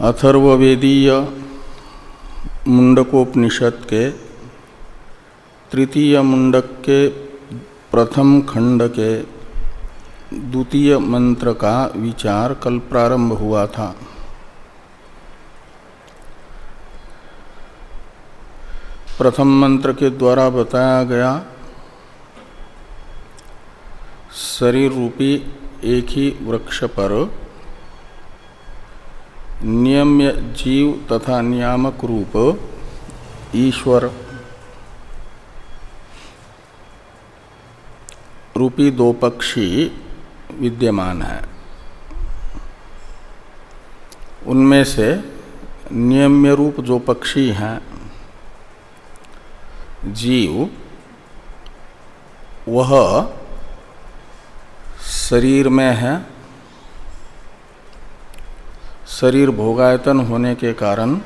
अथर्वेदीय मुंडकोपनिषद के तृतीय मुंडक के प्रथम खंड के द्वितीय मंत्र का विचार कल प्रारंभ हुआ था। प्रथम मंत्र के द्वारा बताया गया, शरीर रूपी एक ही वृक्ष पर नियम्य जीव तथा नियामक रूप, ईश्वर रूपी दो पक्षी विद्यमान है। उनमें से नियम्य रूप जो पक्षी हैं, जीव, वह शरीर में है शरीर भोगायतन होने के कारण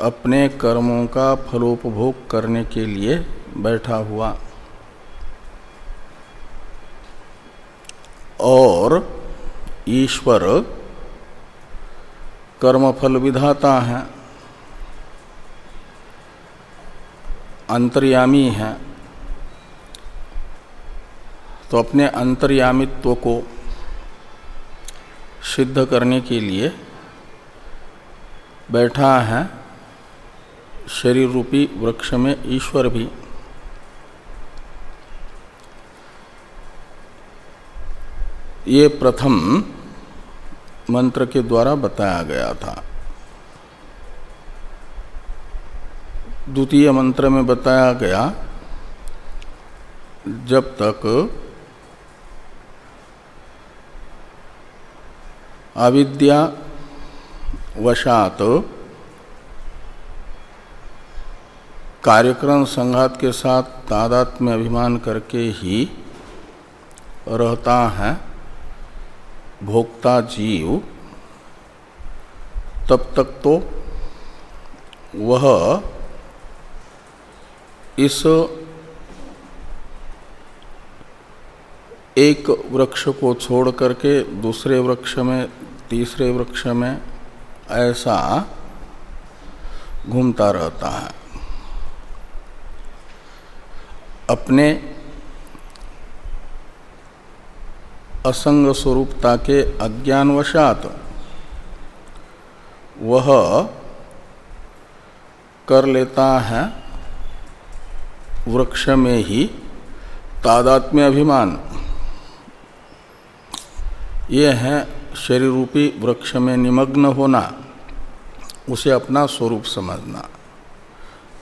अपने कर्मों का फलोपभोग करने के लिए बैठा हुआ। और ईश्वर कर्मफल विधाता है, अंतर्यामी है। तो अपने अंतर्यामित्व को सिद्ध करने के लिए बैठा है। शरीर रूपी वृक्ष में ईश्वर भी। ये प्रथम मंत्र के द्वारा बताया गया था। द्वितीय मंत्र में बताया गया, जब तक अविद्या वशात कार्यक्रम संघात के साथ तादात में अभिमान करके ही रहता है। भोक्ता जीव, तब तक तो वह इस एक वृक्ष को छोड़ करके दूसरे वृक्ष में तीसरे वृक्ष में ऐसा घूमता रहता है। अपने असंग स्वरूपता के अज्ञानवशात वह कर लेता है वृक्ष में ही तादात्म्य अभिमान। ये है शरीर रूपी वृक्ष में निमग्न होना, उसे अपना स्वरूप समझना।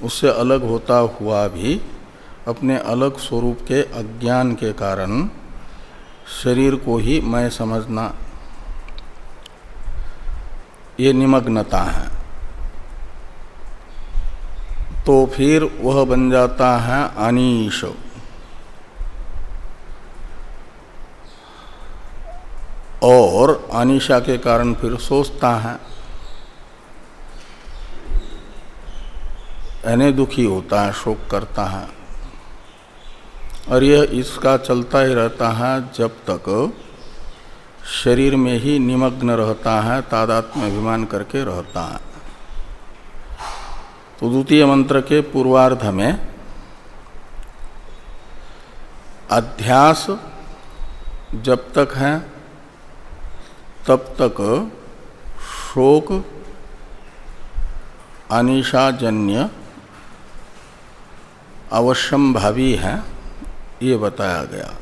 उससे अलग होता हुआ भी अपने अलग स्वरूप के अज्ञान के कारण शरीर को ही मैं समझना, ये निमग्नता है। तो फिर वह बन जाता है अनीश। और अनिशा के कारण फिर सोचता है। यानी दुखी होता है, शोक करता है। और यह इसका चलता ही रहता है जब तक शरीर में ही निमग्न रहता है, तादात्म्य अभिमान करके रहता है। तो द्वितीय मंत्र के पूर्वार्ध में, अध्यास जब तक है तब तक शोक अनिशाजन्य अवश्यम भावी है, ये बताया गया।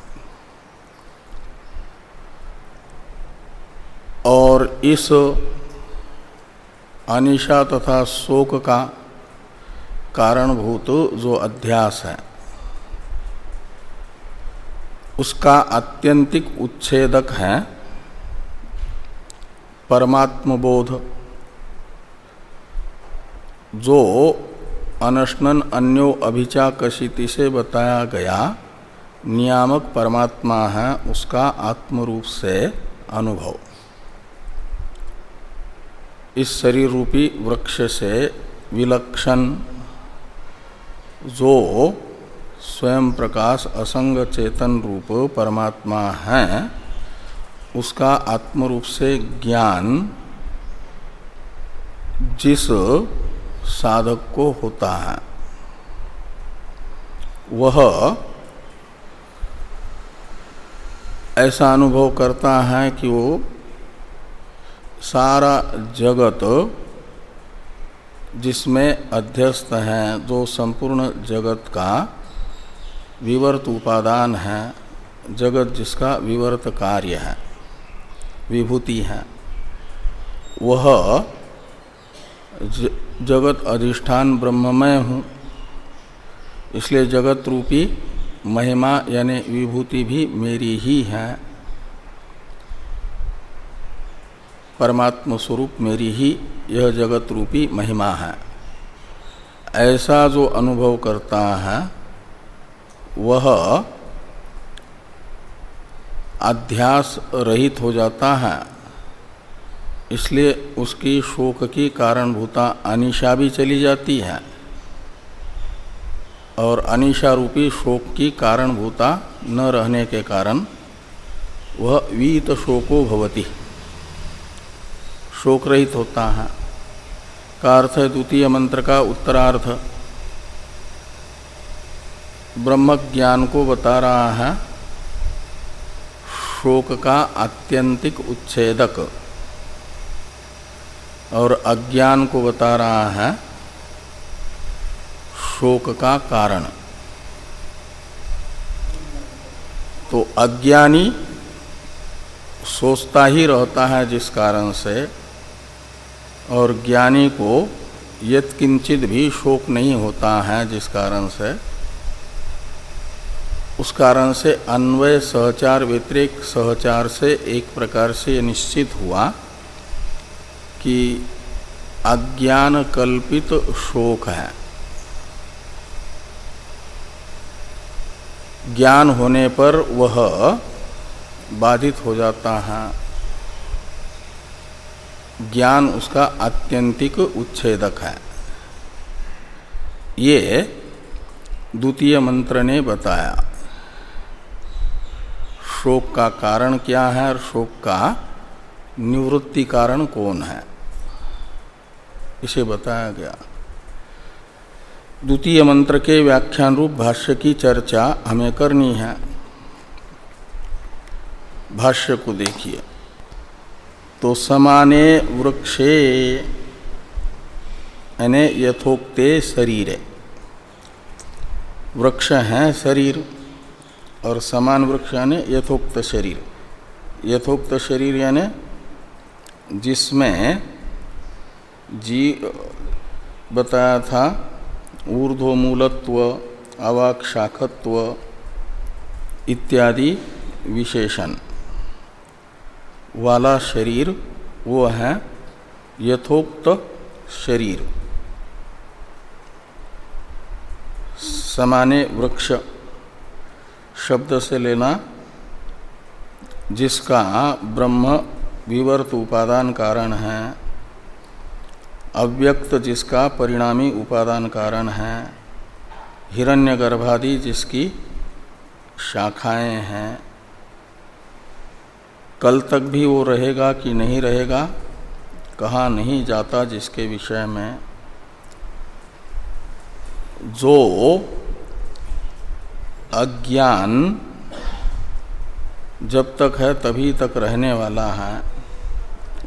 और इस अनिशा तथा शोक का कारणभूत जो अध्यास है, उसका आत्यंतिक उच्छेदक है परमात्म बोध जो अनशनन अन्यो अभिचाकशिति से बताया गया, नियामक परमात्मा है, उसका आत्मरूप से अनुभव। इस शरीर रूपी वृक्ष से विलक्षण, जो स्वयं प्रकाश असंग चेतन रूप परमात्मा है उसका आत्मरूप से ज्ञान जिस साधक को होता है, वह ऐसा अनुभव करता है कि वो सारा जगत जिसमें अध्यस्त है, जो संपूर्ण जगत का विवर्त उपादान है, जगत जिसका विवर्त कार्य है। विभूति हैं। वह जगत अधिष्ठान ब्रह्ममय हूँ। इसलिए जगत रूपी महिमा यानी विभूति भी मेरी ही है। परमात्म स्वरूप मेरी ही यह जगत रूपी महिमा है। ऐसा जो अनुभव करता है, वह अध्यास रहित हो जाता है। इसलिए उसकी शोक की कारणभूता अनिशा भी चली जाती है। और अनिशा रूपी शोक की कारणभूता न रहने के कारण वह वीत शोको भवती। शोक रहित होता है। का अर्थ है द्वितीय मंत्र का उत्तरार्थ ब्रह्म ज्ञान को बता रहा है शोक का आत्यंतिक उच्छेदक। और अज्ञान को बता रहा है शोक का कारण। तो अज्ञानी सोचता ही रहता है जिस कारण से, और ज्ञानी को यत्किंचित भी शोक नहीं होता है जिस कारण से उस कारण से अन्वय सहचार व्यतिरिक सहचार से एक प्रकार से निश्चित हुआ कि अज्ञान कल्पित शोक है। ज्ञान होने पर वह बाधित हो जाता है। ज्ञान उसका आत्यंतिक उच्छेदक है। ये द्वितीय मंत्र ने बताया। शोक का कारण क्या है और शोक का निवृत्ति कारण कौन है? इसे बताया गया। द्वितीय मंत्र के व्याख्यान रूप भाष्य की चर्चा हमें करनी है। भाष्य को देखिए। तो समाने वृक्षे, यानी यथोक्ते शरीर। वृक्ष हैं शरीर। और समान वृक्ष यानी यथोक्त शरीर। यथोक्त शरीर यानी जिसमें जी, बताया था, ऊर्ध्वमूलत्व, अवाक शाखत्व इत्यादि विशेषण। वाला शरीर, वो है यथोक्त शरीर। समाने वृक्ष शब्द से लेना जिसका ब्रह्म विवर्त उपादान कारण है, अव्यक्त जिसका परिणामी उपादान कारण है हिरण्यगर्भादि जिसकी शाखाएँ हैं। कल तक भी वो रहेगा कि नहीं रहेगा, कहा नहीं जाता जिसके विषय में। जो अज्ञान जब तक है तभी तक रहने वाला है,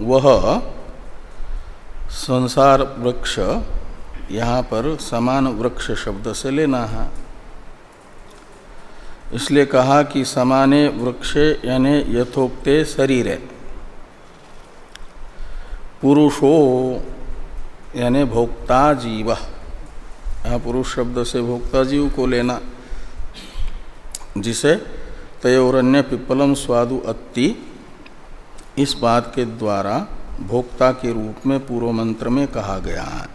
वह संसार वृक्ष यहाँ पर समान वृक्ष शब्द से लेना है। इसलिए कहा कि समाने वृक्ष यानी यथोक्ते शरीर, पुरुषो यानी भोक्ता जीव। यहाँ पुरुष शब्द से भोक्ता जीव को लेना। जिसे तयोरण्य पिप्पलम स्वादु अत्ति इस बात के द्वारा भोक्ता के रूप में पूर्व मंत्र में कहा गया है।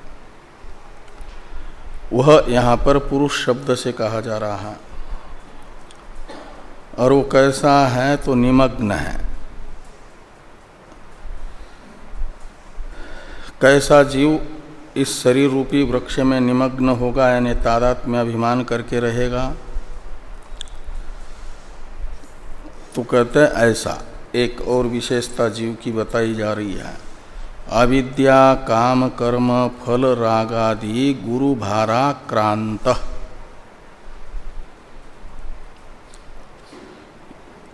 वह यहाँ पर पुरुष शब्द से कहा जा रहा है। और वो कैसा है तो निमग्न है। कैसा जीव इस शरीर रूपी वृक्ष में निमग्न होगा यानी तादात में अभिमान करके रहेगा? तो कहते हैं, ऐसा। एक और विशेषता जीव की बताई जा रही है। अविद्या, काम, कर्म, फल रागादि गुरु भारा, क्रांत।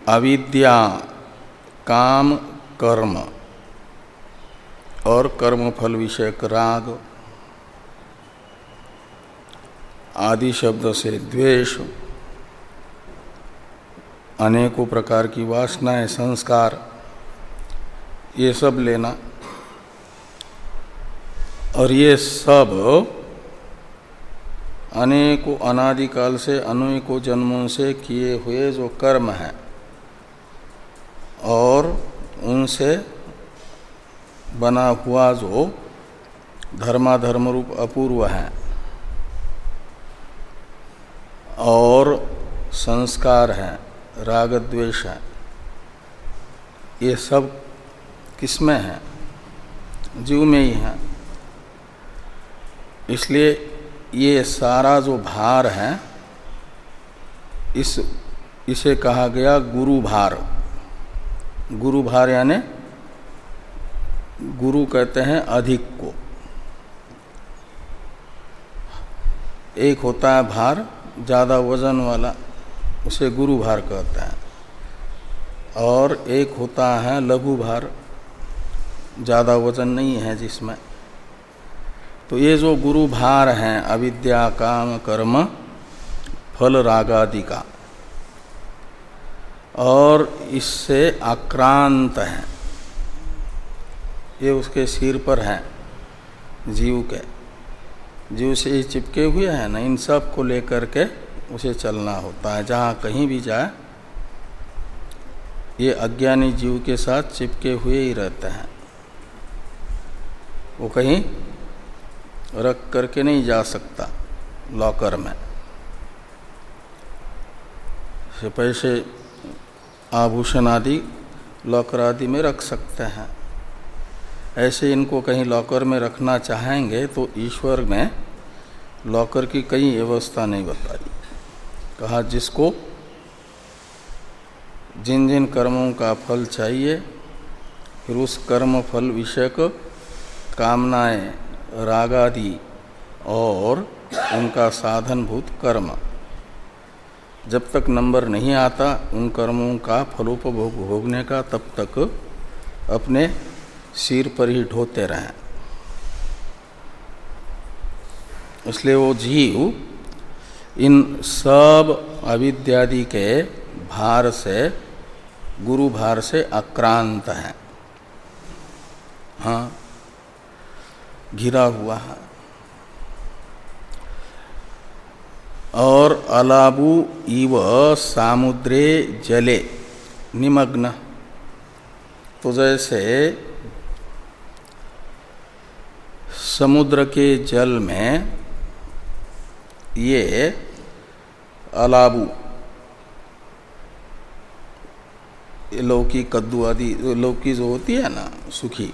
अविद्या, काम, कर्म और कर्म फल विषयक राग आदि शब्द से द्वेष अनेकों प्रकार की वासनाएँ, संस्कार, ये सब लेना। और ये सब अनेकों अनादिकाल से, अनेकों जन्मों से किए हुए जो कर्म हैं और उनसे बना हुआ जो धर्माधर्म रूप अपूर्व है और संस्कार है। राग द्वेष है। ये सब किसमें है? जीव में ही है। इसलिए ये सारा जो भार है, इस, इसे कहा गया गुरु भार। गुरु भार यानी गुरु कहते हैं अधिक को। एक होता है भार, ज़्यादा वज़न वाला। उसे गुरु भार कहते हैं। और एक होता है लघु भार ज़्यादा वज़न नहीं है जिसमें। तो ये जो गुरु भार हैं, अविद्या, काम, कर्म, फल, राग आदि का। और इससे आक्रांत हैं। ये उसके सिर पर हैं, जीव के। जीव से ही चिपके हुए हैं ना, इन सबको लेकर के उसे चलना होता है। जहाँ कहीं भी जाए, ये अज्ञानी जीव के साथ चिपके हुए ही रहते हैं। वो कहीं रख करके नहीं जा सकता लॉकर में। से पैसे, आभूषण आदि लॉकर आदि में रख सकते हैं। ऐसे इनको कहीं लॉकर में रखना चाहेंगे तो ईश्वर ने लॉकर की कई व्यवस्था नहीं बताई। कहा, जिसको जिन जिन कर्मों का फल चाहिए, फिर उस कर्म फल विषयक कामनाएँ, रागादि और उनका साधनभूत कर्म। जब तक नंबर नहीं आता उन कर्मों का फलोपभोग भोगने का, तब तक अपने सिर पर ही ढोते रहें। इसलिए वो जीव इन सब अविद्यादि के भार से, गुरु भार से आक्रांत है। हाँ घिरा हुआ है। और अलाबु इव सामुद्रे जले, निमग्न। तो जैसे समुद्र के जल में ये अलाबू लौकी, कद्दू आदि लौकी जो होती है ना, सूखी,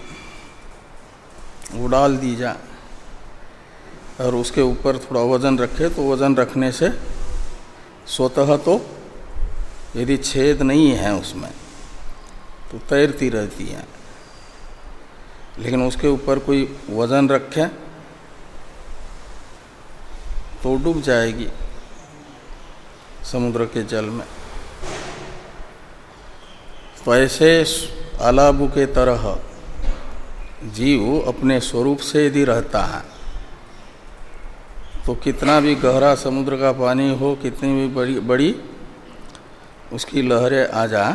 वो डाल दी जाए और उसके ऊपर थोड़ा वज़न रखे तो वज़न रखने से स्वतः तो यदि छेद नहीं है उसमें तो तैरती रहती है। लेकिन उसके ऊपर कोई वज़न रखे तो डूब जाएगी समुद्र के जल में। तो ऐसे अलाबु के तरह जीव अपने स्वरूप से यदि रहता है तो कितना भी गहरा समुद्र का पानी हो, कितनी भी बड़ी बड़ी उसकी लहरें आ जा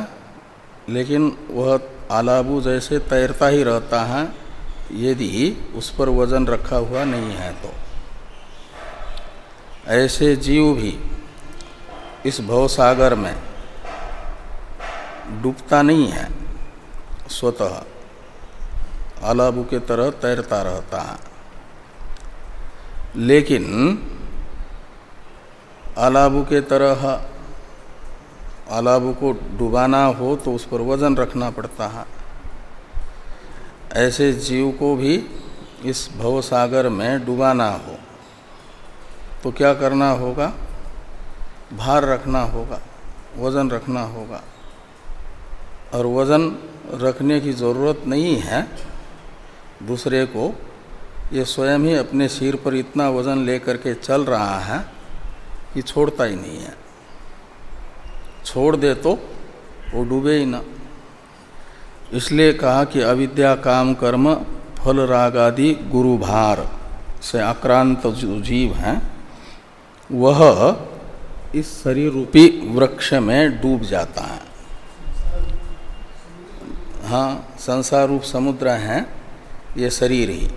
लेकिन वह आलाबू जैसे तैरता ही रहता है, यदि उस पर वज़न रखा हुआ नहीं है तो। ऐसे जीव भी इस भवसागर में डूबता नहीं है, स्वतः आलाबू के तरह तैरता रहता है। लेकिन आलाबू के तरह आलाबू को डुबाना हो तो उस पर वज़न रखना पड़ता है। ऐसे जीव को भी इस भव सागर में डुबाना हो। तो क्या करना होगा? भार रखना होगा, वज़न रखना होगा। और वज़न रखने की ज़रूरत नहीं है दूसरे को। ये स्वयं ही अपने सिर पर इतना वज़न लेकर के चल रहा है कि छोड़ता ही नहीं है। छोड़ दे तो वो डूबे ही ना। इसलिए कहा कि अविद्या, काम, कर्म, फल, राग आदि गुरु भार से आक्रांत जीव हैं वह इस शरीर रूपी वृक्ष में डूब जाता है। हाँ संसार रूप समुद्र है, ये शरीर ही।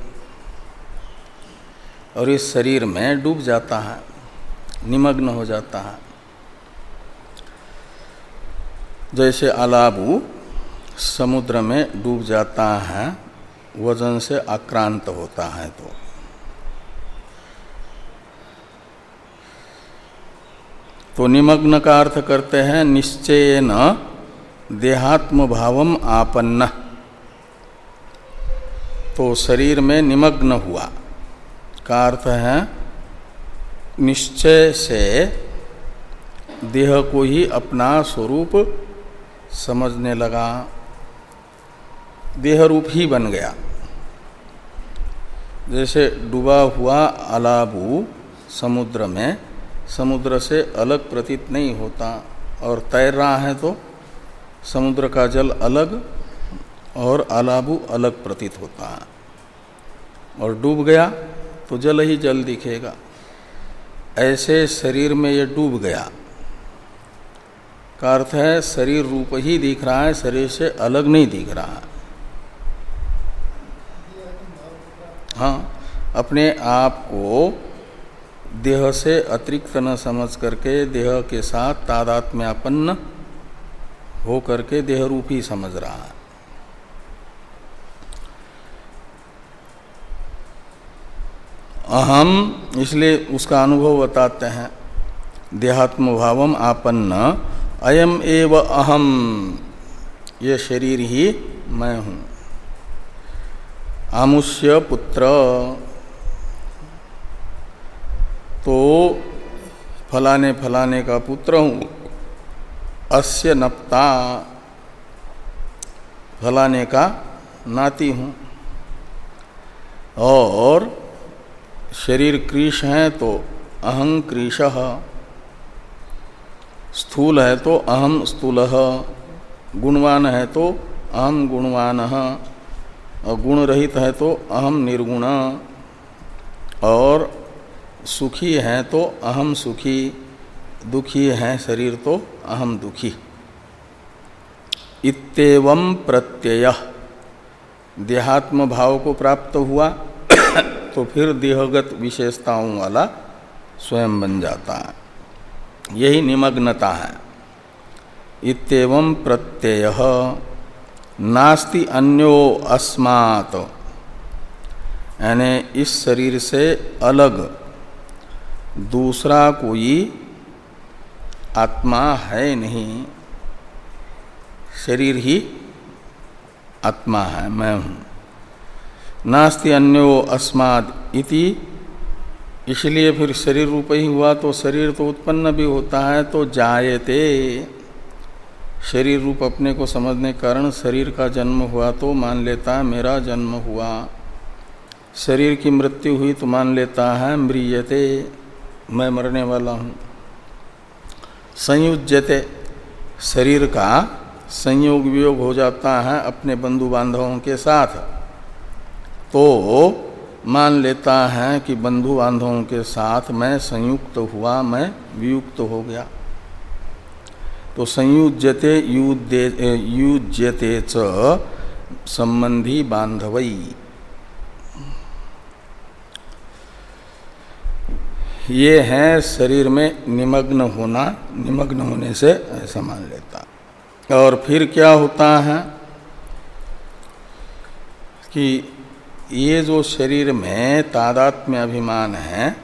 और इस शरीर में डूब जाता है, निमग्न हो जाता है। जैसे अलाबू समुद्र में डूब जाता है, वज़न से आक्रांत होता है तो। तो निमग्न का अर्थ करते हैं निश्चय न देहात्म भावम आपन्न। तो शरीर में निमग्न हुआ। का अर्थ है, निश्चय से देह को ही अपना स्वरूप समझने लगा। देह रूप ही बन गया। जैसे डूबा हुआ अलाबू समुद्र में समुद्र से अलग प्रतीत नहीं होता और तैर रहा है तो समुद्र का जल अलग और अलाबू अलग प्रतीत होता है। और डूब गया तो जल ही जल दिखेगा। ऐसे शरीर में ये डूब गया। का अर्थ है शरीर रूप ही दिख रहा है, शरीर से अलग नहीं दिख रहा। है हाँ अपने आप को देह से अतिरिक्त न समझ करके देह के साथ तादात्म्यापन्न हो करके देह रूप ही समझ रहा है। अहम, इसलिए उसका अनुभव बताते हैं। देहात्म भावम आपन्न, अयम एव अहम, ये शरीर ही मैं हूँ। आमुष्य पुत्र। तो फलाने फलाने का पुत्र हूँ। अस्य नपता। फलाने का नाती हूँ। और शरीर क्रीश है तो अहं क्रीश। स्थूल है तो अहम स्थूल। गुणवान है तो अहम गुणवान। गुण रहित है तो अहम निर्गुण। और सुखी हैं तो अहम सुखी, दुखी हैं शरीर तो अहम दुखी। इतव प्रत्यय। देहात्म भाव को प्राप्त हुआ तो फिर देहगत विशेषताओं वाला स्वयं बन जाता है। यही निमग्नता है। इतव प्रत्यय। नास्ति अन्यो अस्मात्। यानी इस शरीर से अलग दूसरा कोई आत्मा है नहीं। शरीर ही आत्मा है, मैं हूँ। नास्ति अन्यो अस्माद इति। इसलिए फिर शरीर रूप ही हुआ तो शरीर तो उत्पन्न भी होता है तो जायते। शरीर रूप अपने को समझने कारण शरीर का जन्म हुआ तो मान लेता है, मेरा जन्म हुआ। शरीर की मृत्यु हुई तो मान लेता है म्रियते मैं मरने वाला हूँ। संयुज्यते शरीर का संयोग वियोग हो जाता है अपने बंधु बांधवों के साथ तो मान लेता है कि बंधु बांधवों के साथ मैं संयुक्त हुआ, मैं वियुक्त हो गया। तो संयुज्यते युज्यते च संबंधी बांधवई ये है शरीर में निमग्न होना, निमग्न होने से ऐसा मान लेता। और फिर क्या होता है कि ये जो शरीर में तादात्म्य अभिमान है,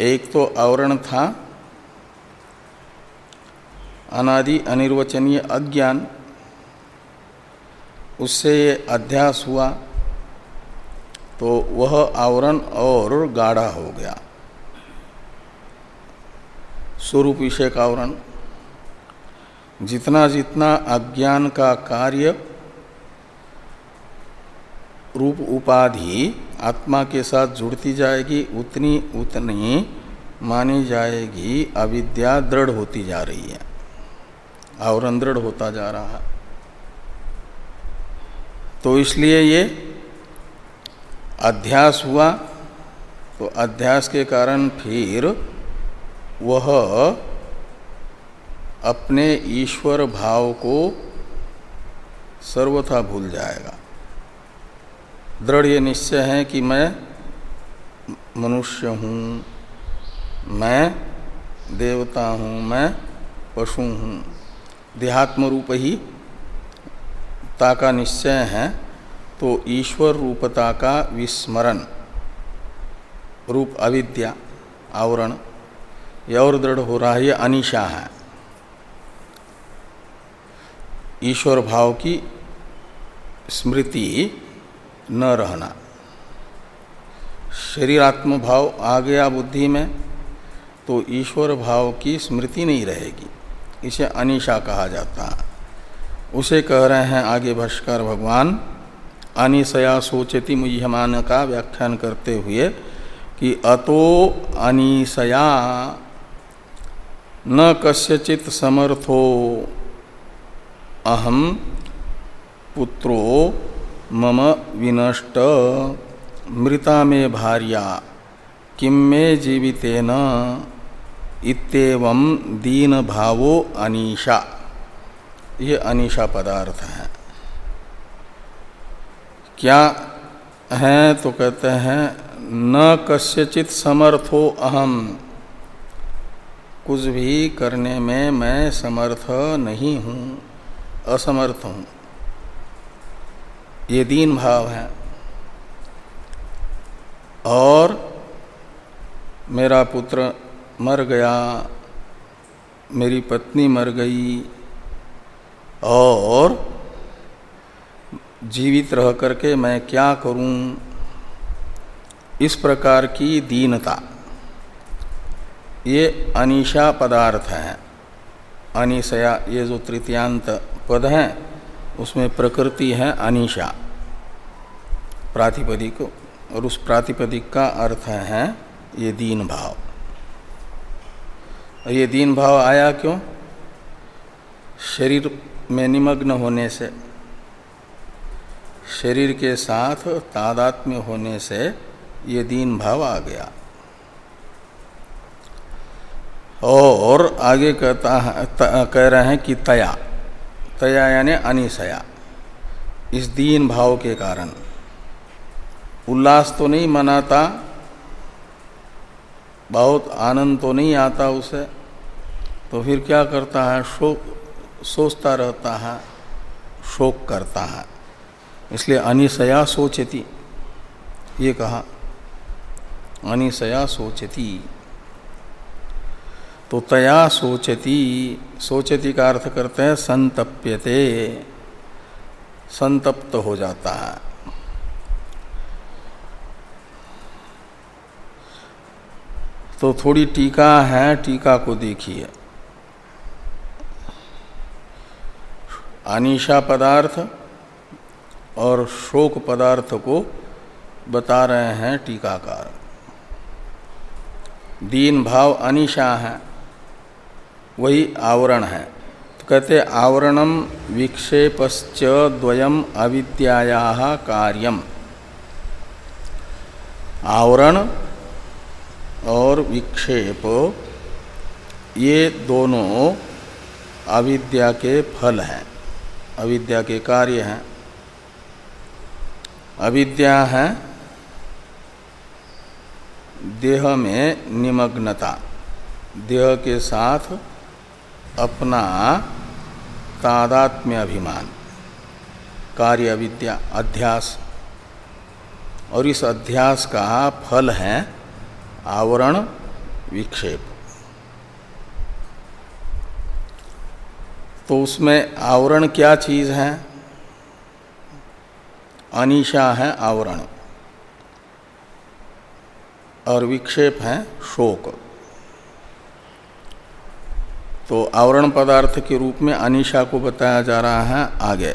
एक तो आवरण था, अनादि अनिर्वचनीय अज्ञान, उससे ये अध्यास हुआ तो वह आवरण और गाढ़ा हो गया। स्वरूप विषय का आवरण। जितना जितना अज्ञान का कार्य रूप उपाधि आत्मा के साथ जुड़ती जाएगी, उतनी उतनी मानी जाएगी, अविद्या दृढ़ होती जा रही है। आवरण दृढ़ होता जा रहा है। तो इसलिए ये अध्यास हुआ तो अध्यास के कारण फिर वह अपने ईश्वर भाव को सर्वथा भूल जाएगा। दृढ़ ये निश्चय है कि मैं मनुष्य हूँ, मैं देवता हूँ, मैं पशु हूँ। देहात्म रूप ही ता का निश्चय है। तो ईश्वर रूपता का विस्मरण, रूप अविद्या, आवरण यह और दृढ़ हो रहा है यह अनिशा है। ईश्वर भाव की स्मृति न रहना। शरीरात्म भाव आ गया बुद्धि में तो ईश्वर भाव की स्मृति नहीं रहेगी। इसे अनिशा कहा जाता है। उसे कह रहे हैं आगे भाष्कर भगवान अनिशया सोचती मुह्यमान का व्याख्यान करते हुए कि अतो अनिशया न कस्यचित समर्थो अहम पुत्रो मम विनष्ट मृता में भार्या किम में जीवितेन इतम दीन भावो अनीशा। ये अनीशा पदार्थ है। क्या है तो कहते हैं, न कस्यचित समर्थो अहम कुछ भी करने में मैं समर्थ नहीं हूँ, असमर्थ हूँ। ये दीन भाव है। और मेरा पुत्र मर गया, मेरी पत्नी मर गई, और जीवित रह करके मैं क्या करूँ? इस प्रकार की दीनता। ये अनिशा पदार्थ है। अनिशया ये जो तृतीयांत पद हैं, उसमें प्रकृति है अनिशा। प्रातिपदिक और उस प्रातिपदिक का अर्थ है ये दीन भाव। ये दीन भाव आया क्यों? शरीर में निमग्न होने से। शरीर के साथ तादात्म्य होने से ये दीन भाव आ गया। और आगे कहता है कह रहे हैं कि तया। तया यानी अनिशया। इस दीन भाव के कारण। उल्लास तो नहीं मनाता, बहुत आनंद तो नहीं आता उसे। तो फिर क्या करता है? शोक सोचता रहता है, शोक करता है। इसलिए अनिशया सोचती। ये कहा, अनिशया सोचती। तो तया सोचती सोचती का अर्थ करते हैं संतप्यते। संतप्त हो जाता है। तो थोड़ी टीका है, टीका को देखिए। अनिशा पदार्थ और शोक पदार्थ को बता रहे हैं टीकाकार। दीन भाव अनिशा है, वही आवरण है। तो कहते आवरणम विक्षेपश्च द्वयम अविद्याया कार्यम। आवरण और विक्षेप, ये दोनों अविद्या के फल हैं, अविद्या के कार्य हैं। अविद्या है देह में निमग्नता। देह के साथ अपना तादात्म्य अभिमान, कार्य विद्या अध्यास। और इस अध्यास का फल है आवरण विक्षेप। तो उसमें आवरण क्या चीज़ है? अनिशा है आवरण। और विक्षेप है शोक। तो आवरण पदार्थ के रूप में अनिशा को बताया जा रहा है आगे।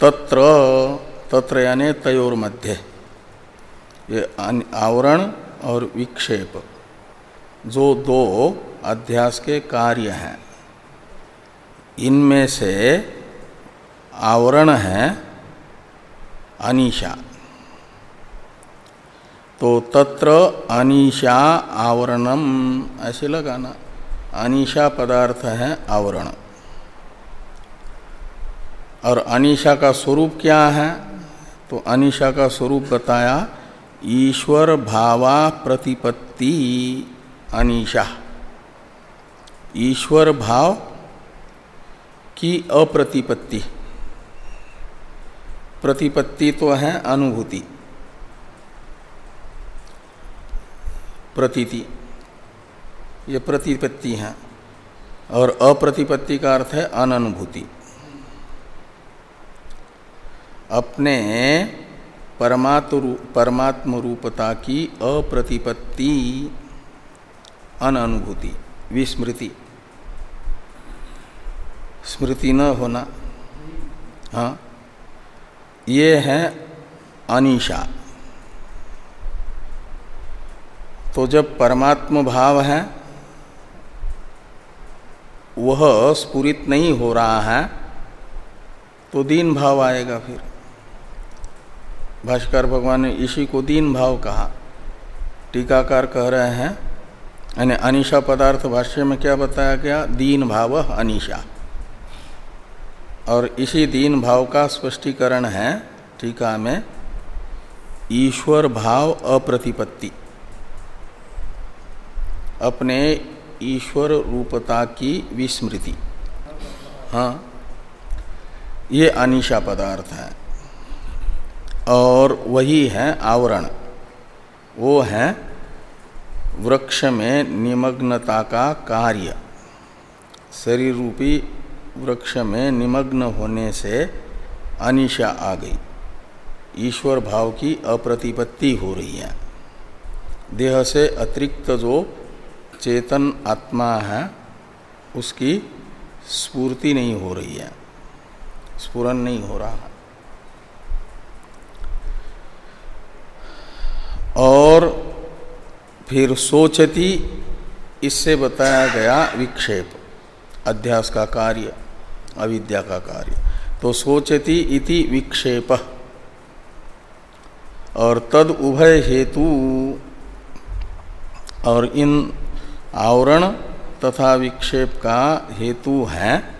तत्र तत्र यानी तयोर मध्य। ये आवरण और विक्षेप। जो दो अध्यास के कार्य हैं। इनमें से आवरण है अनिशा। तो तत्र अनिशा आवरणम ऐसे लगाना। अनिशा पदार्थ है आवरण। और अनिशा का स्वरूप क्या है? तो अनिशा का स्वरूप बताया, ईश्वर भावा प्रतिपत्ति अनिशा। ईश्वर भाव की अप्रतिपत्ति। प्रतिपत्ति तो है अनुभूति। प्रतीति। ये प्रतिपत्ति है। और अप्रतिपत्ति का अर्थ है अनुभूति अपने परमात्म रूपता की अप्रतिपत्ति अनुभूति विस्मृति। स्मृति न होना। हाँ। ये है अनिशा। तो जब परमात्म भाव है, वह स्पुरित नहीं हो रहा है तो दीन भाव आएगा फिर। भाष्कर भगवान ने इसी को दीन भाव कहा। टीकाकार कह रहे हैं, यानी अनिशा पदार्थ भाष्य में क्या बताया गया? दीन भाव अनिशा। और इसी दीन भाव का स्पष्टीकरण है टीका में, ईश्वर भाव अप्रतिपत्ति। अपने ईश्वर रूपता की विस्मृति। हाँ ये अनिशा पदार्थ है। और वही है आवरण। वो है वृक्ष में निमग्नता का कार्य। शरीर रूपी वृक्ष में निमग्न होने से अनिशा आ गई। ईश्वर भाव की अप्रतिपत्ति हो रही है। देह से अतिरिक्त जो चेतन आत्मा है, उसकी स्फूर्ति नहीं हो रही है। स्फुरन नहीं हो रहा है। और फिर सोचती, इससे बताया गया विक्षेप, अध्यास का कार्य। अविद्या का कार्य। तो सोचती इति विक्षेप। और तद उभय हेतु और इन आवरण तथा विक्षेप का हेतु है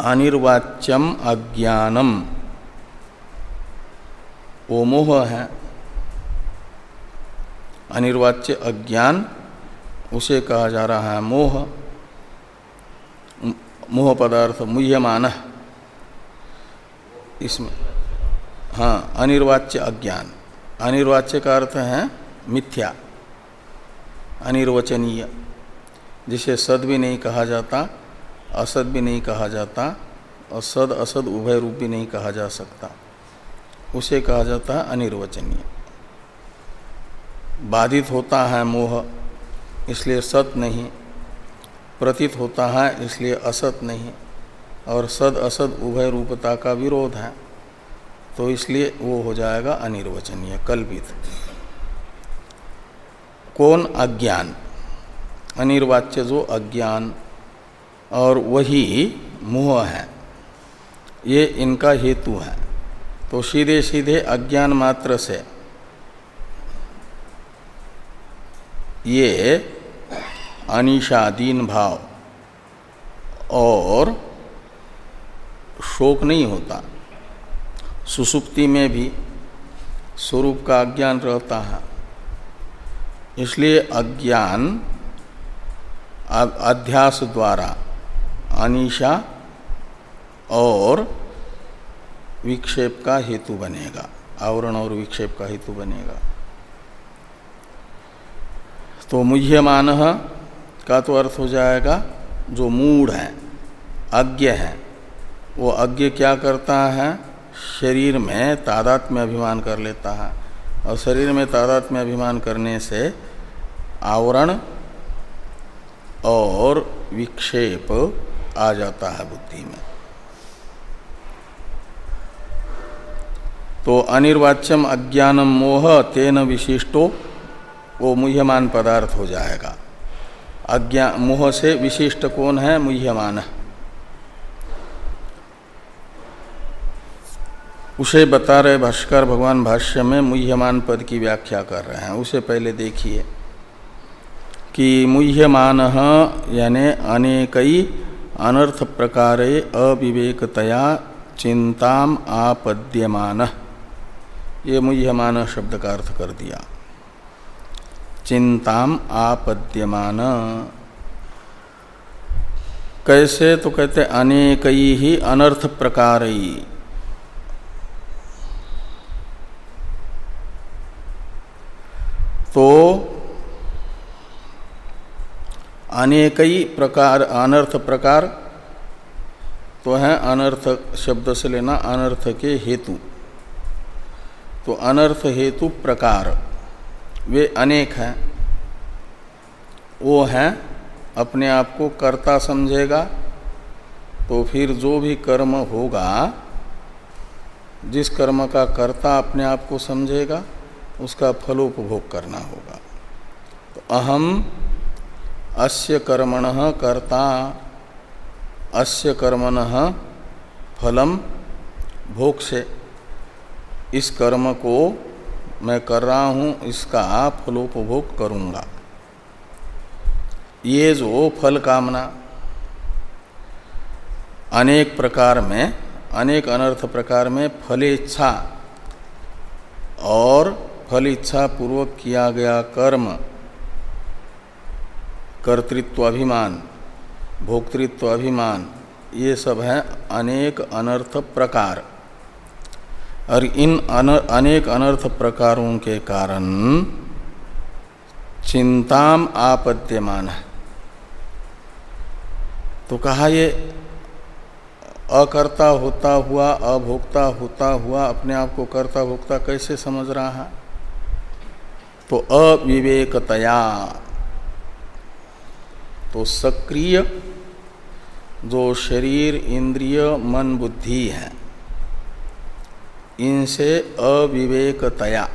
अनिर्वाच्यम अज्ञानम। वो मोह है। अनिर्वाच्य अज्ञान, उसे कहा जा रहा है मोह। मोह पदार्थ मुह्यमान इसमें हाँ अनिर्वाच्य अज्ञान। अनिर्वाच्य का अर्थ है मिथ्या, अनिर्वचनीय, जिसे सद भी नहीं कहा जाता, असद भी नहीं कहा जाता, और सद असद उभय रूप भी नहीं कहा जा सकता। उसे कहा जाता है अनिर्वचनीय। बाधित होता है मोह, इसलिए सत नहीं। प्रतीत होता है, इसलिए असत नहीं। और सद असद उभय रूपता का विरोध है तो इसलिए वो हो जाएगा अनिर्वचनीय, कल्पित। कौन अज्ञान? अनिर्वाच्य जो अज्ञान और वही मोह है, ये इनका हेतु है। तो सीधे सीधे अज्ञान मात्र से ये अनिशादीन भाव और शोक नहीं होता। सुसुप्ति में भी स्वरूप का अज्ञान रहता है। इसलिए अज्ञान अध्यास द्वारा अनिशा और विक्षेप का हेतु बनेगा। आवरण और विक्षेप का हेतु बनेगा। तो मुह्यमान का तो अर्थ हो जाएगा, जो मूढ़ है, अज्ञ है, वो अज्ञ क्या करता है? शरीर में तादात में अभिमान कर लेता है। और शरीर में तादात में अभिमान करने से आवरण और विक्षेप आ जाता है बुद्धि में। तो अनिर्वाच्यम अज्ञानम मोह तेन विशिष्टो, वो मुह्यमान पदार्थ हो जाएगा। अज्ञान मोह से विशिष्ट कौन है? मुह्यमान। उसे बता रहे भाष्कर भगवान भाष्य में मुह्यमान पद की व्याख्या कर रहे हैं। उसे पहले देखिए कि मुह्यमान यानि अनेकई अनर्थ प्रकार अविवेकतया चिंताम आपद्यमान। ये मुह्यमान शब्द का अर्थ कर दिया। चिंताम आपद्यमान। कैसे तो कहते अनेक ही अनर्थ प्रकार। तो अनेक प्रकार, अनर्थ प्रकार तो है अनर्थ शब्द से लेना अनर्थ के हेतु। तो अनर्थ हेतु प्रकार। वे अनेक हैं। वो हैं, अपने आप को कर्ता समझेगा तो फिर जो भी कर्म होगा, जिस कर्म का कर्ता अपने आप को समझेगा, उसका फलोपभोग करना होगा। तो अहम अस्य कर्मण कर्ता, अस्य कर्मण फलम भोग से इस कर्म को मैं कर रहा हूँ, इसका फलोपभोग करूँगा। ये जो फल कामना, अनेक प्रकार में, अनेक अनर्थ प्रकार में फलेच्छा और फल इच्छा पूर्वक किया गया कर्म, कर्तृत्व अभिमान, भोक्तृत्व अभिमान, ये सब हैं अनेक अनर्थ प्रकार। और इन अनेक अनर्थ प्रकारों के कारण चिंताम आपद्यमान है। तो कहा ये, अकर्ता होता हुआ, अभोक्ता होता हुआ, अपने आप को कर्ता भोक्ता कैसे समझ रहा है? तो अविवेकतया तो सक्रिय, जो शरीर, इंद्रिय, मन, बुद्धि है। इनसे अविवेकतया।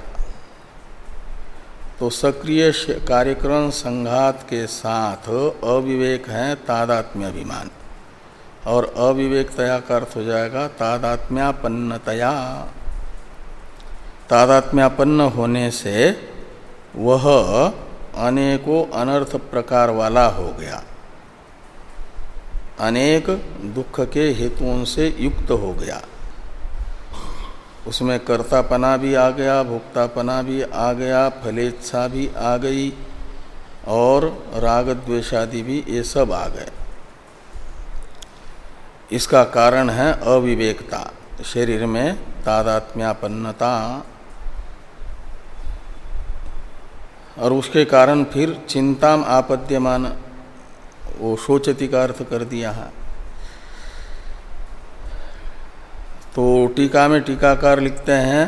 तो सक्रिय कार्यक्रम संघात के साथ अविवेक है तादात्म्य अभिमान और अविवेकतया का अर्थ हो जाएगा तादात्म्यापन्नतया। तादात्म्यापन्न होने से वह अनेकों अनर्थ प्रकार वाला हो गया। अनेक दुख के हेतुओं से युक्त हो गया। उसमें कर्तापना भी आ गया, भोक्तापना भी आ गया, फलेच्छा भी आ गई और राग द्वेषादि भी ये सब आ गए। इसका कारण है अविवेकता। शरीर में तादात्म्यापन्नता। और उसके कारण फिर चिंताम आपद्यमान, वो शोचती का अर्थ कर दिया है। तो टीका में टीकाकार लिखते हैं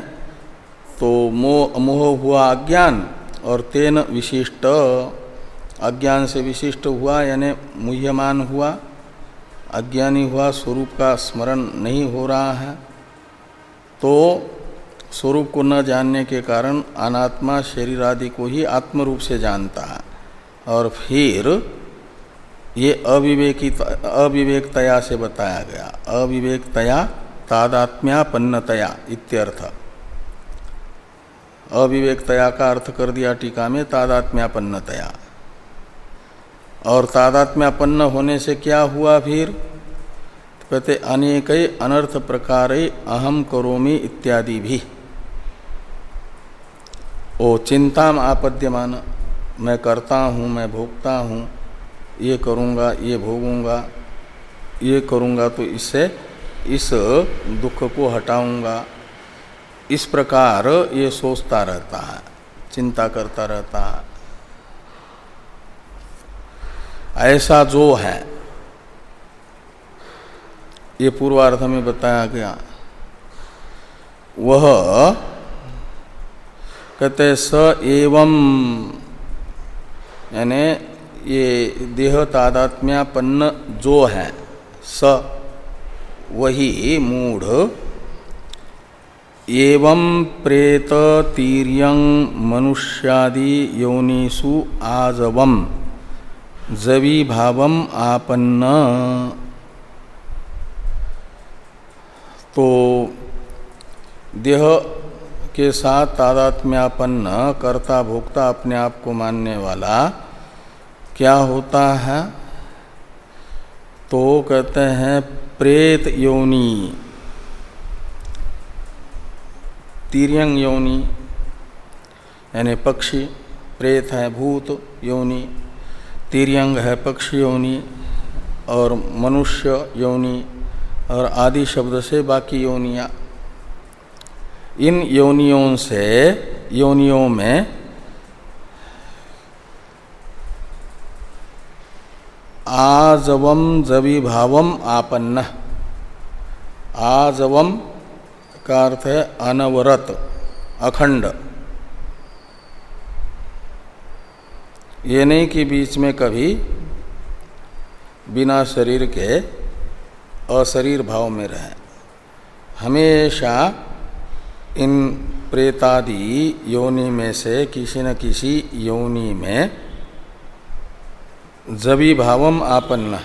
तो मोह मोह हुआ अज्ञान और तेन विशिष्ट। अज्ञान से विशिष्ट हुआ, यानी मुह्यमान हुआ। अज्ञानी हुआ, स्वरूप का स्मरण नहीं हो रहा है। तो स्वरूप को न जानने के कारण अनात्मा शरीर आदि को ही आत्म रूप से जानता है। और फिर ये अविवेकी अविवेकतया से बताया गया। अविवेकतया तादात्म्यापन्नतया इत्यर्थ। अविवेकतया का अर्थ कर दिया टीका में तादात्म्यापन्नतया। और तादात्म्यापन्न होने से क्या हुआ फिर? कहते, अनेक अनर्थ प्रकार अहम करोमी इत्यादि भी। ओ चिंता आपद्यमान, मैं करता हूँ, मैं भोगता हूँ, ये करूँगा, ये भोगूँगा, ये करूँगा तो इससे इस दुख को हटाऊँगा। इस प्रकार ये सोचता रहता है, चिंता करता रहता है। ऐसा जो है, ये पूर्वार्ध में बताया गया। वह कहते स एवं, यानी ये देह तादात्म्यापन्न जो है, स वही मूढ़। एवं प्रेत तीर्यंग मनुष्यादि योनिषु आजवम, जवी भावम आपन्न। तो देह के साथ तादात्म्यापन्न, कर्ता भोक्ता अपने आप को मानने वाला, क्या होता है? तो कहते हैं प्रेत योनि। तीर्यंग योनि, यानी पक्षी, प्रेत है भूत योनि, तीर्यंग है पक्षी योनि, और मनुष्य योनि, और आदि शब्द से बाकी योनिया। इन योनियों से, योनियों में आजवम जविभावम आपन्न। आजवम का अर्थ है अनवरत, अखंड। ये नहीं कि बीच में कभी बिना शरीर के अशरीर भाव में रहें। हमेशा इन प्रेतादि योनि में से किसी न किसी योनि में जबी भावम आपन्न।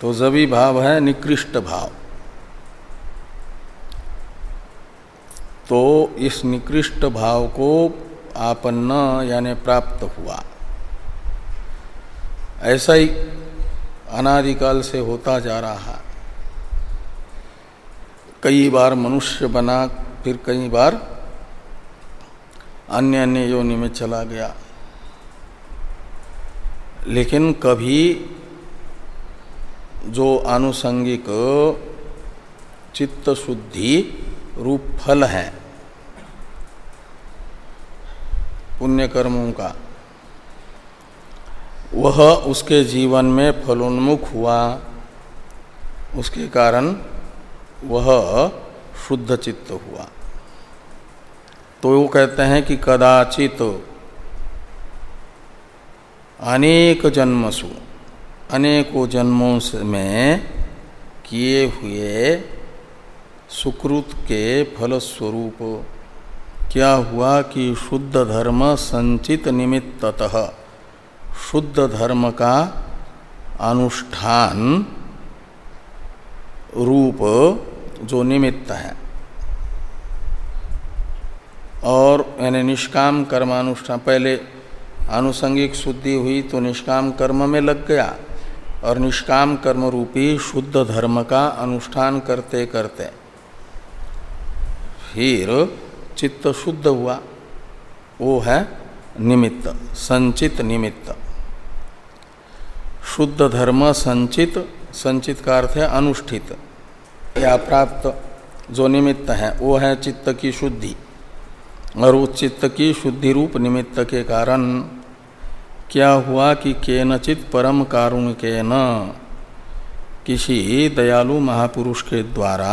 तो जबी भाव है निकृष्ट भाव। तो इस निकृष्ट भाव को आपन्न यानी प्राप्त हुआ। ऐसा ही अनादिकाल से होता जा रहा। है कई बार मनुष्य बना, फिर कई बार अन्य अन्य योनि में चला गया। लेकिन कभी जो आनुषंगिक चित्त शुद्धि रूप फल है पुण्य कर्मों का, वह उसके जीवन में फलोन्मुख हुआ। उसके कारण वह शुद्ध चित्त हुआ। तो वो कहते हैं कि कदाचित अनेक जन्मसु, अनेकों जन्मों में किए हुए सुकृत के फलस्वरूप, क्या हुआ कि शुद्ध धर्म संचित निमित्ततः, शुद्ध धर्म का अनुष्ठान रूप जो निमित्त है। और यानी निष्काम कर्मानुष्ठान, पहले आनुषंगिक शुद्धि हुई तो निष्काम कर्म में लग गया और निष्काम कर्म रूपी शुद्ध धर्म का अनुष्ठान करते करते फिर चित्त शुद्ध हुआ। वो है निमित्त, संचित निमित्त। शुद्ध धर्म संचित संचित का अर्थ है अनुष्ठित। या प्राप्त जो निमित्त है, वो है चित्त की शुद्धि। और उस चित्त की शुद्धि रूप निमित्त के कारण क्या हुआ कि केनचित परम कारुण के न? किसी दयालु महापुरुष के द्वारा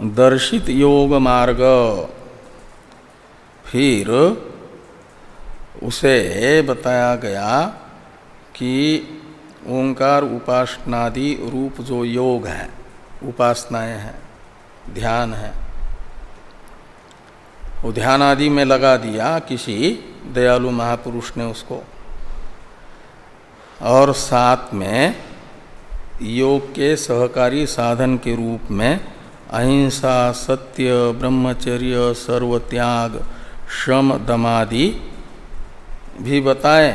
दर्शित योग मार्ग। फिर उसे बताया गया कि ओंकार उपासनादि रूप जो योग है, उपासनाएँ हैं, ध्यान है, वो ध्यान आदि में लगा दिया किसी दयालु महापुरुष ने उसको। और साथ में योग के सहकारी साधन के रूप में अहिंसा, सत्य, ब्रह्मचर्य, सर्वत्याग, श्रम, दमादि भी बताए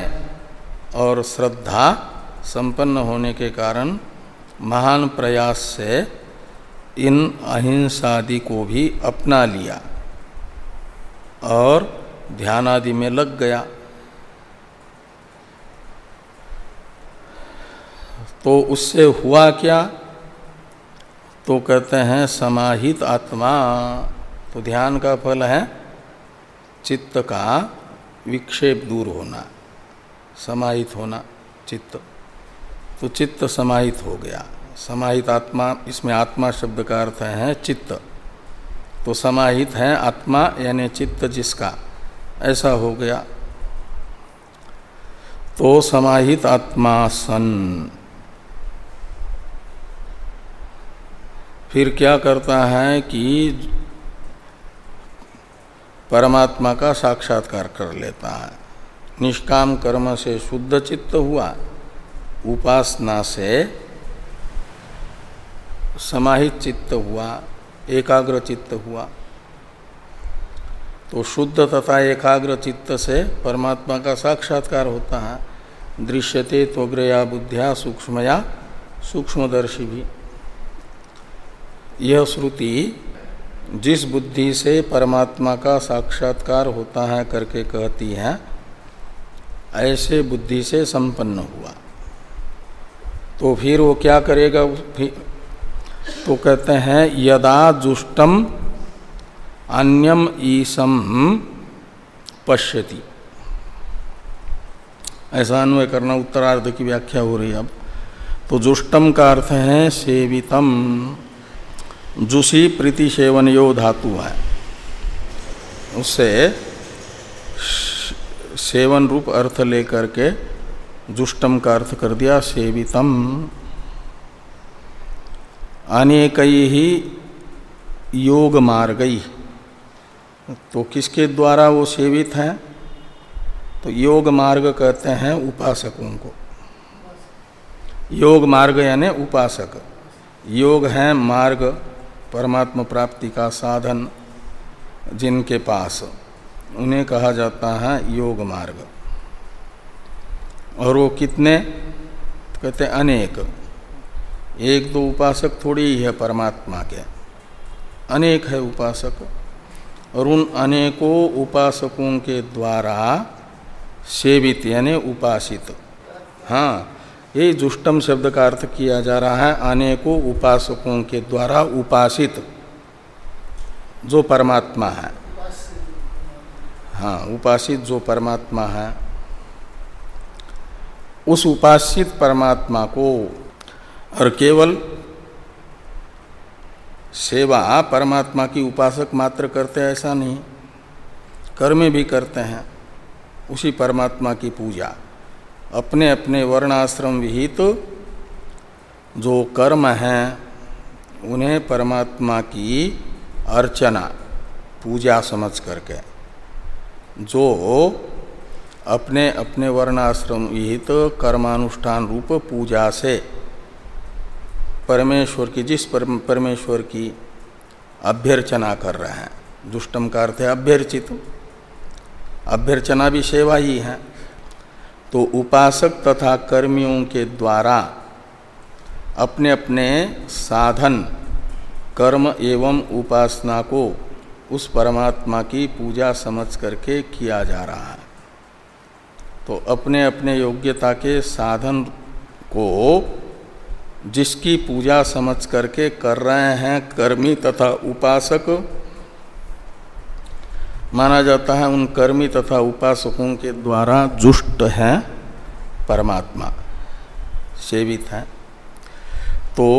और श्रद्धा संपन्न होने के कारण महान प्रयास से इन अहिंसादि को भी अपना लिया और ध्यान आदि में लग गया। तो उससे हुआ क्या? तो कहते हैं, समाहित आत्मा। तो ध्यान का फल है चित्त का विक्षेप दूर होना, समाहित होना, चित्त। तो चित्त समाहित हो गया। समाहित आत्मा, इसमें आत्मा शब्द का अर्थ है चित्त। तो समाहित है आत्मा, यानी चित्त जिसका, ऐसा हो गया। तो समाहित आत्मा सन। फिर क्या करता है कि परमात्मा का साक्षात्कार कर लेता है। निष्काम कर्म से शुद्ध चित्त हुआ। उपासना से समाहित चित्त हुआ, एकाग्र चित्त हुआ। तो शुद्ध तथा एकाग्र चित्त से परमात्मा का साक्षात्कार होता है। दृश्यते त्वग्रया बुद्धिया सूक्ष्मया सूक्ष्मदर्शी भी यह श्रुति जिस बुद्धि से परमात्मा का साक्षात्कार होता है करके कहती है, ऐसे बुद्धि से संपन्न हुआ। तो फिर वो क्या करेगा? तो कहते हैं, यदा जुष्टम अन्यम ईसम पश्यति। ऐसा अन्वय करना उत्तरार्ध की व्याख्या हो रही है अब। तो जुष्टम का अर्थ है सेवितम। जुसी प्रीति सेवन यो धातु है। उससे सेवन रूप अर्थ लेकर के जुष्टम का अर्थ कर दिया, सेवितम। अनेक ही योग मार्गई तो किसके द्वारा वो सेवित हैं? तो योग मार्ग कहते हैं उपासकों को। योग मार्ग यानी उपासक। योग है मार्ग। परमात्मा प्राप्ति का साधन जिनके पास, उन्हें कहा जाता है योग मार्ग। और वो कितने? कहते अनेक। एक दो उपासक थोड़ी ही है परमात्मा के। अनेक है उपासक। और उन अनेकों उपासकों के द्वारा सेवित, यानी उपासित। हाँ ये जुष्टम शब्द का अर्थ किया जा रहा है अनेकों उपासकों के द्वारा उपासित, जो परमात्मा है। हाँ उपासित जो परमात्मा है। उस उपासित परमात्मा को और केवल सेवा, परमात्मा की उपासक मात्र करते ऐसा नहीं। कर्म भी करते हैं, उसी परमात्मा की पूजा। अपने अपने वर्णाश्रम विहित तो जो कर्म हैं, उन्हें परमात्मा की अर्चना, पूजा समझ करके। जो अपने अपने वर्णाश्रम विहित तो कर्मानुष्ठान रूप पूजा से परमेश्वर की, जिस परमेश्वर की अभ्यर्चना कर रहे हैं। दुष्टम का अर्थ है अभ्यर्चित। अभ्यर्चना भी सेवा ही है। तो उपासक तथा कर्मियों के द्वारा अपने अपने साधन, कर्म एवं उपासना को उस परमात्मा की पूजा समझ करके किया जा रहा है। तो अपने अपने योग्यता के साधन को जिसकी पूजा समझ करके कर रहे हैं कर्मी तथा उपासक माना जाता है उन कर्मी तथा उपासकों के द्वारा जुष्ट है परमात्मा, सेवित है। तो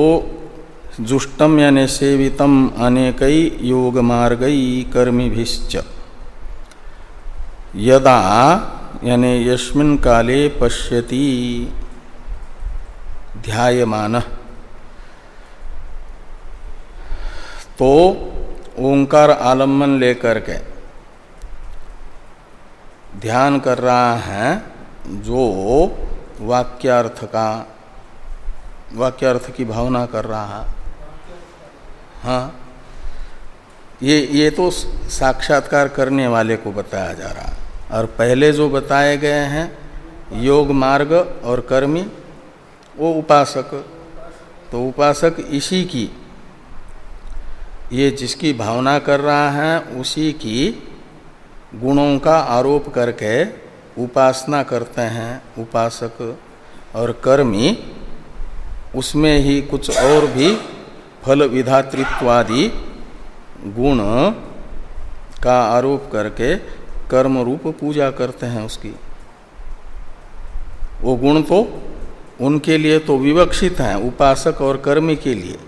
जुष्टम यानी सेवितम अनेक योग मार्गई कर्मीभिश्च। यदा यानी यस्मिन काले पश्यति ध्यायमान। तो ओंकार आलंबन लेकर के ध्यान कर रहा है जो वाक्यार्थ का, वाक्यार्थ की भावना कर रहा। है। हाँ ये ये तो साक्षात्कार करने वाले को बताया जा रहा। और पहले जो बताए गए हैं, योग मार्ग और कर्मी, वो उपासक। तो उपासक इसी की, ये जिसकी भावना कर रहा है, उसी की गुणों का आरोप करके उपासना करते हैं, उपासक और कर्मी, उसमें ही कुछ और भी फल विधातृत्वादि गुण का आरोप करके कर्म रूप पूजा करते हैं उसकी। वो गुण तो उनके लिए तो विवक्षित हैं, उपासक और कर्मी के लिए,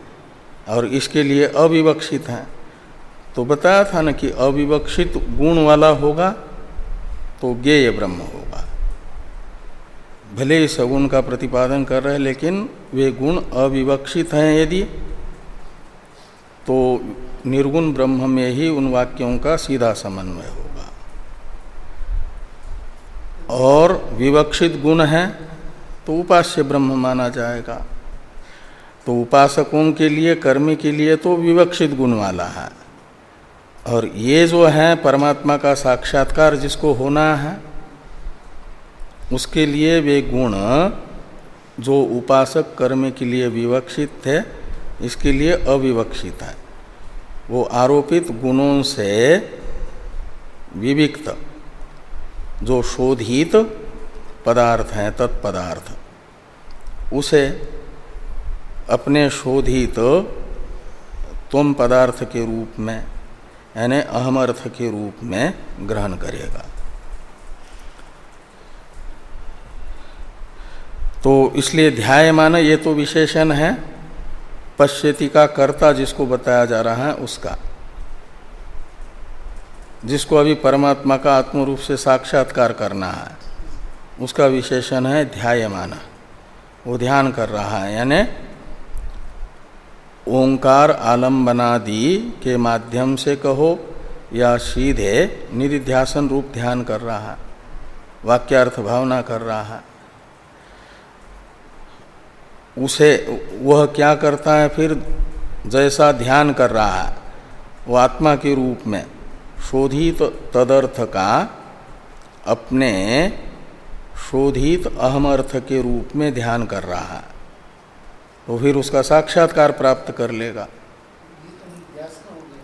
और इसके लिए अविवक्षित हैं। तो बताया था ना कि अविवक्षित गुण वाला होगा तो ज्ञेय ब्रह्म होगा। भले ही सगुण का प्रतिपादन कर रहे लेकिन वे गुण अविवक्षित हैं यदि। तो निर्गुण ब्रह्म में ही उन वाक्यों का सीधा समन्वय होगा। और विवक्षित गुण है तो उपास्य ब्रह्म माना जाएगा। तो उपासकों के लिए, कर्मी के लिए तो विवक्षित गुण वाला है। और ये जो है परमात्मा का साक्षात्कार जिसको होना है, उसके लिए वे गुण जो उपासक कर्म के लिए विवक्षित थे, इसके लिए अविवक्षित है। वो आरोपित गुणों से विविक्त, जो शोधित पदार्थ हैं, तत्पदार्थ, उसे अपने शोधित तुम पदार्थ के रूप में यानी अहम अर्थ के रूप में ग्रहण करेगा। तो इसलिए ध्याय माना ये तो विशेषण है, पश्यति का कर्ता जिसको बताया जा रहा है उसका। जिसको अभी परमात्मा का आत्म रूप से साक्षात्कार करना है, उसका विशेषण है ध्याय माना वो ध्यान कर रहा है, यानी ओंकार आलम्बनादि के माध्यम से कहो या सीधे निधिध्यासन रूप ध्यान कर रहा है वाक्यार्थ भावना कर रहा। है उसे, वह क्या करता है फिर जैसा ध्यान कर रहा है वो आत्मा के रूप में शोधित तदर्थ का अपने शोधित अहम अर्थ के रूप में ध्यान कर रहा। है तो फिर उसका साक्षात्कार प्राप्त कर लेगा।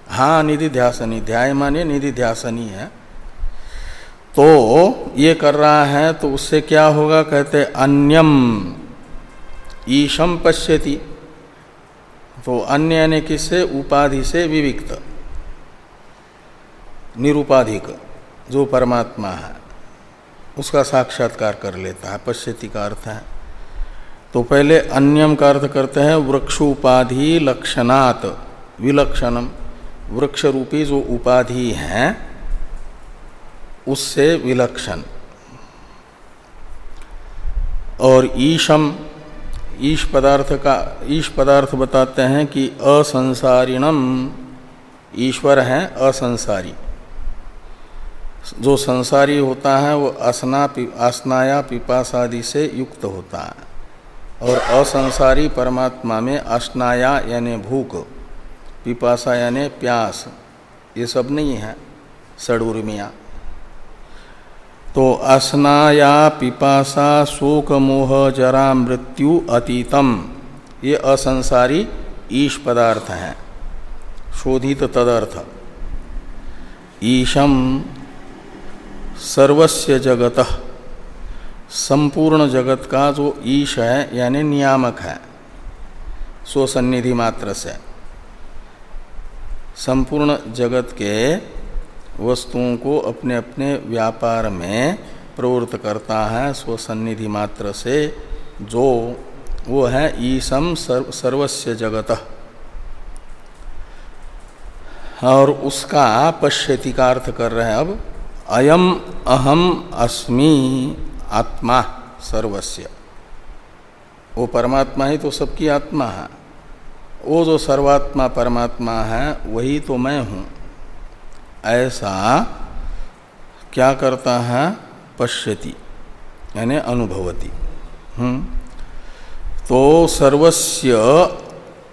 हाँ निधि ध्यासनी ध्याय माने निधि ध्यासनी है। तो ये कर रहा है तो उससे क्या होगा? कहते, अन्यम ईशम पश्यति। तो अन्य यानी किससे? उपाधि से विविक्त। निरुपाधिक, जो परमात्मा है, उसका साक्षात्कार कर लेता है। पश्यति का अर्थ है। तो पहले अन्यम का अर्थ करते हैं वृक्ष उपाधि लक्षणात, विलक्षणम। वृक्ष रूपी जो उपाधि है, उससे विलक्षण। और ईशम, ईश पदार्थ का, ईश पदार्थ बताते हैं कि असंसारिणम। ईश्वर है असंसारी। जो संसारी होता है, वो असना आसनाया, पिपासादि से युक्त होता है। और असंसारी परमात्मा में असनाया यानी भूख, पिपासा यानी प्यास, ये सब नहीं है सड़ुर्मिया तो असनाया पिपासा, शोक, मोह, जरा, मृत्यु, अतीतम, ये असंसारी ईश पदार्थ हैं, शोधित तदर्थ। ईशम सर्वस्य जगत। संपूर्ण जगत का जो ईश है यानी नियामक है स्वसन्निधि मात्र से। संपूर्ण जगत के वस्तुओं को अपने अपने व्यापार में प्रवृत्त करता है स्वसन्निधि मात्र से जो वो है ईसम सर्व, सर्वस्य जगत। और उसका पश्यति का अर्थ कर रहे हैं अब अयम अहम अस्मि। आत्मा सर्वस्य। वो परमात्मा ही तो सबकी आत्मा है। वो जो सर्वात्मा परमात्मा है, वही तो मैं हूँ। ऐसा क्या करता है? पश्यति, यानी अनुभवती। हम्म। तो सर्वस्य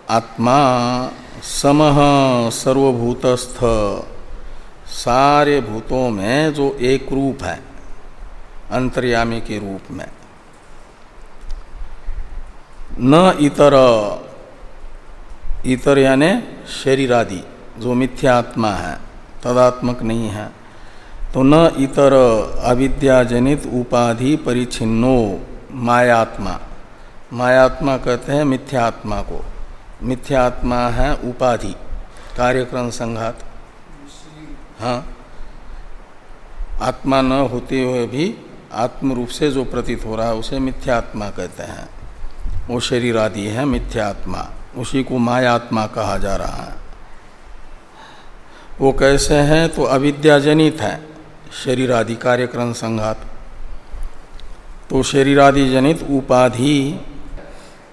आत्मा समह सर्वभूतस्थ। सारे भूतों में जो एक रूप है अंतर्यामी के रूप में। न इतर इतर यानी शरीर आदि जो मिथ्यात्मा है, तदात्मक नहीं है तो न इतर अविद्याजनित उपाधि परिचिन्नो मायात्मा। मायात्मा कहते हैं मिथ्यात्मा को। मिथ्यात्मा है उपाधि, कार्यक्रम संघात। हाँ। आत्मा न होते हुए भी आत्म रूप से जो प्रतीत हो रहा है, उसे मिथ्यात्मा कहते हैं। वो शरीर आदि है, मिथ्यात्मा। उसी को मायात्मा कहा जा रहा है। वो कैसे हैं? तो अविद्याजनित है। शरीर आदि कार्यक्रम संघात। तो शरीर आदि जनित उपाधि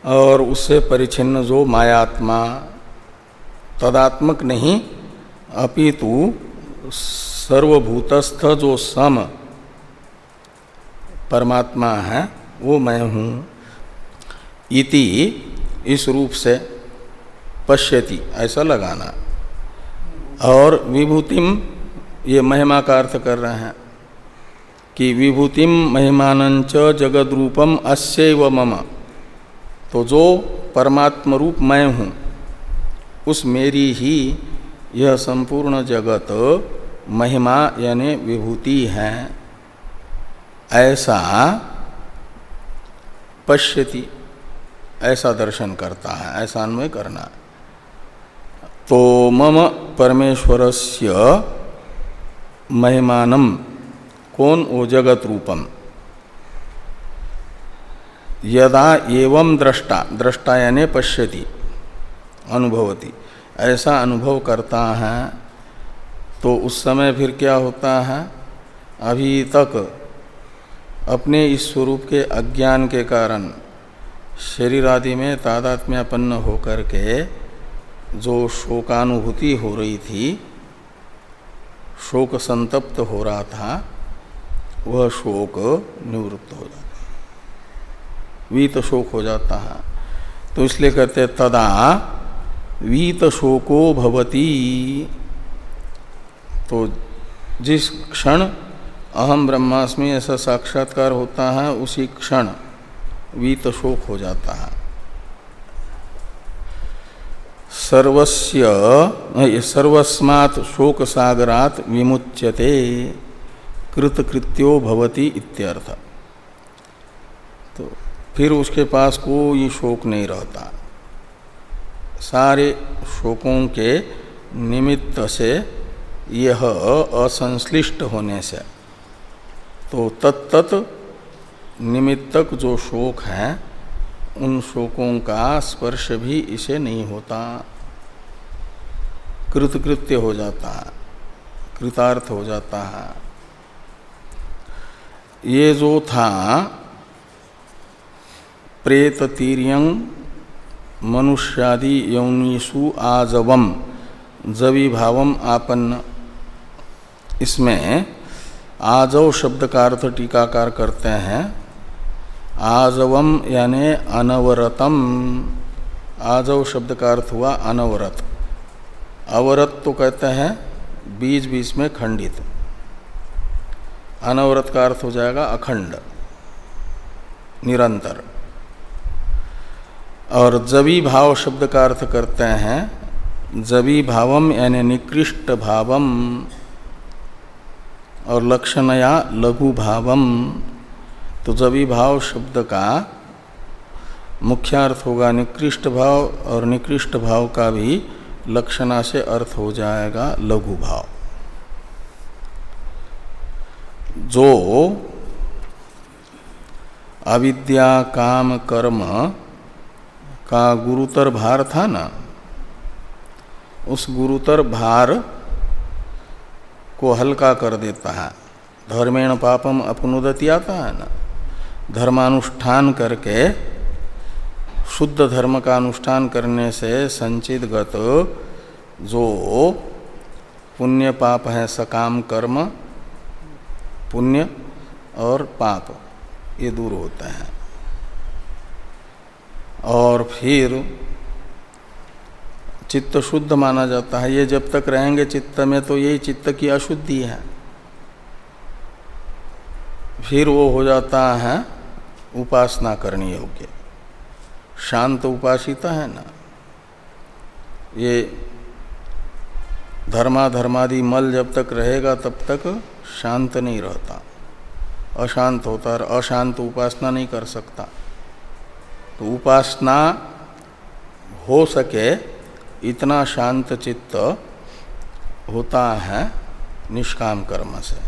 और उससे परिचिन्न जो मायात्मा, तदात्मक नहीं, अपितु सर्वभूतस्थ जो सम परमात्मा है, वो मैं हूँ। इति इस रूप से पश्यति, ऐसा लगाना। और विभूतिम, ये महिमा का अर्थ कर रहे हैं कि विभूतिम महिमान च जगद रूपम अस्य व मम। तो जो परमात्म रूप मैं हूँ, उस मेरी ही यह संपूर्ण जगत महिमा यानी विभूति है। ऐसा पश्यति, ऐसा दर्शन करता है, ऐसा अन्वय करना तो मम परमेश्वरस्य महिमानम, कौन वो जगत रूपम? यदा एवं दृष्टा दृष्टा यानी पश्यति, अनुभवती। ऐसा अनुभव करता है तो उस समय फिर क्या होता है? अभी तक अपने इस स्वरूप के अज्ञान के कारण शरीर आदि में तादात्म्यपन्न होकर के जो शोकानुभूति हो रही थी, शोक संतप्त हो रहा था, वह शोक निवृत्त हो जाता वीत शोक हो जाता है। तो इसलिए कहते तदा वीत शोको भवती। तो जिस क्षण अहम ब्रह्मास्मि, ऐसा साक्षात्कार होता है, उसी क्षण वीत शोक हो जाता है। सर्वस्य सर्वस्मात् शोक सागरात विमुच्यते, कृतकृत्यो भवति इत्यर्थ। तो फिर उसके पास कोई शोक नहीं रहता। सारे शोकों के निमित्त से यह असंश्लिष्ट होने से तो तत्त निमित्तक जो शोक है, उन शोकों का स्पर्श भी इसे नहीं होता। कृतकृत्य हो जाता है, कृतार्थ हो जाता है। ये जो था प्रेत तीर्यंग मनुष्यादि यौनिषु आजवम जवी भावम आपन्न। इसमें आजव शब्द का अर्थ टीकाकार करते हैं। आजवम यानि अनवरतम। आजव शब्द का अर्थ हुआ अनवरत। अवरत तो कहते हैं बीच बीच में खंडित। अनवरत का अर्थ हो जाएगा अखंड, निरंतर। और जवी भाव शब्द का अर्थ करते हैं। जवी भावम यानी निकृष्ट भावम। और लक्षणया लघु भावम तो जबी भाव शब्द का मुख्यार्थ होगा निकृष्ट भाव और निकृष्ट भाव का भी लक्षणा से अर्थ हो जाएगा लघु भाव जो अविद्या, काम, कर्म का गुरुतर भार था ना, उस गुरुतर भार को हल्का कर देता है। धर्मेण पापम अपनुदति आता है ना। धर्मानुष्ठान करके, शुद्ध धर्म का अनुष्ठान करने से संचित गत जो पुण्य पाप है, सकाम कर्म, पुण्य और पाप, ये दूर होते हैं। और फिर चित्त शुद्ध माना जाता है। ये जब तक रहेंगे चित्त में तो यही चित्त की अशुद्धि है। फिर वो हो जाता है उपासना करनी योग्य। शांत उपासिता है ना? ये धर्माधर्मादि मल जब तक रहेगा, तब तक शांत नहीं रहता। अशांत होता और अशांत उपासना नहीं कर सकता। तो उपासना हो सके इतना शांत चित्त होता है निष्काम कर्म से।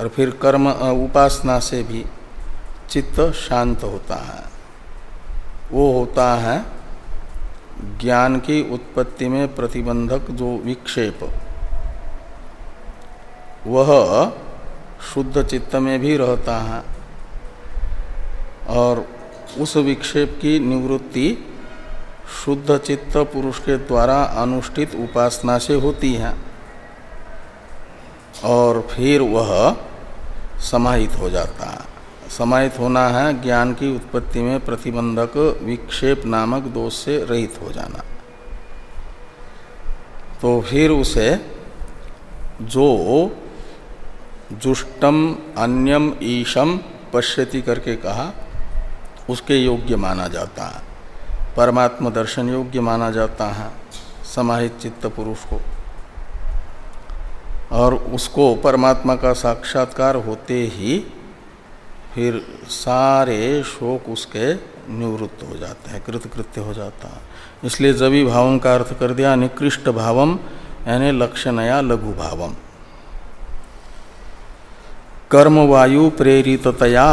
और फिर कर्म उपासना से भी चित्त शांत होता है। वो होता है ज्ञान की उत्पत्ति में प्रतिबंधक जो विक्षेप। वह शुद्ध चित्त में भी रहता है और उस विक्षेप की निवृत्ति शुद्ध चित्त पुरुष के द्वारा अनुष्ठित उपासना से होती है। और फिर वह समाहित हो जाता है। समाहित होना है, ज्ञान की उत्पत्ति में प्रतिबंधक विक्षेप नामक दोष से रहित हो जाना। तो फिर उसे जो जुष्टम अन्यम ईशम पश्यति करके कहा, उसके योग्य माना जाता है। परमात्म दर्शन योग्य माना जाता है, समाहित चित्त पुरुष को। और उसको परमात्मा का साक्षात्कार होते ही फिर सारे शोक उसके निवृत्त हो जाते हैं, कृतकृत्य हो जाता है। इसलिए जबी भावम का अर्थ कर दिया, निकृष्ट भावम, यानी लक्षणया लघु भावम कर्म वायु प्रेरिततया,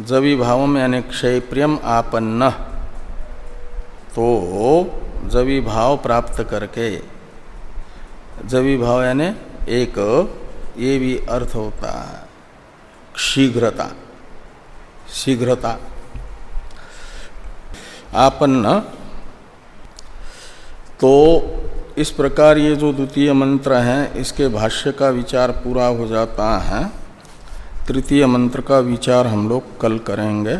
जबी भावम, यानी क्षय प्रियम आपन्न। तो जवी भाव प्राप्त करके, जवी भाव यानी एक, ये भी अर्थ होता है, शीघ्रता शीघ्रता। आपन्न तो इस प्रकार ये जो द्वितीय मंत्र है, इसके भाष्य का विचार पूरा हो जाता है। तृतीय मंत्र का विचार हम लोग कल करेंगे।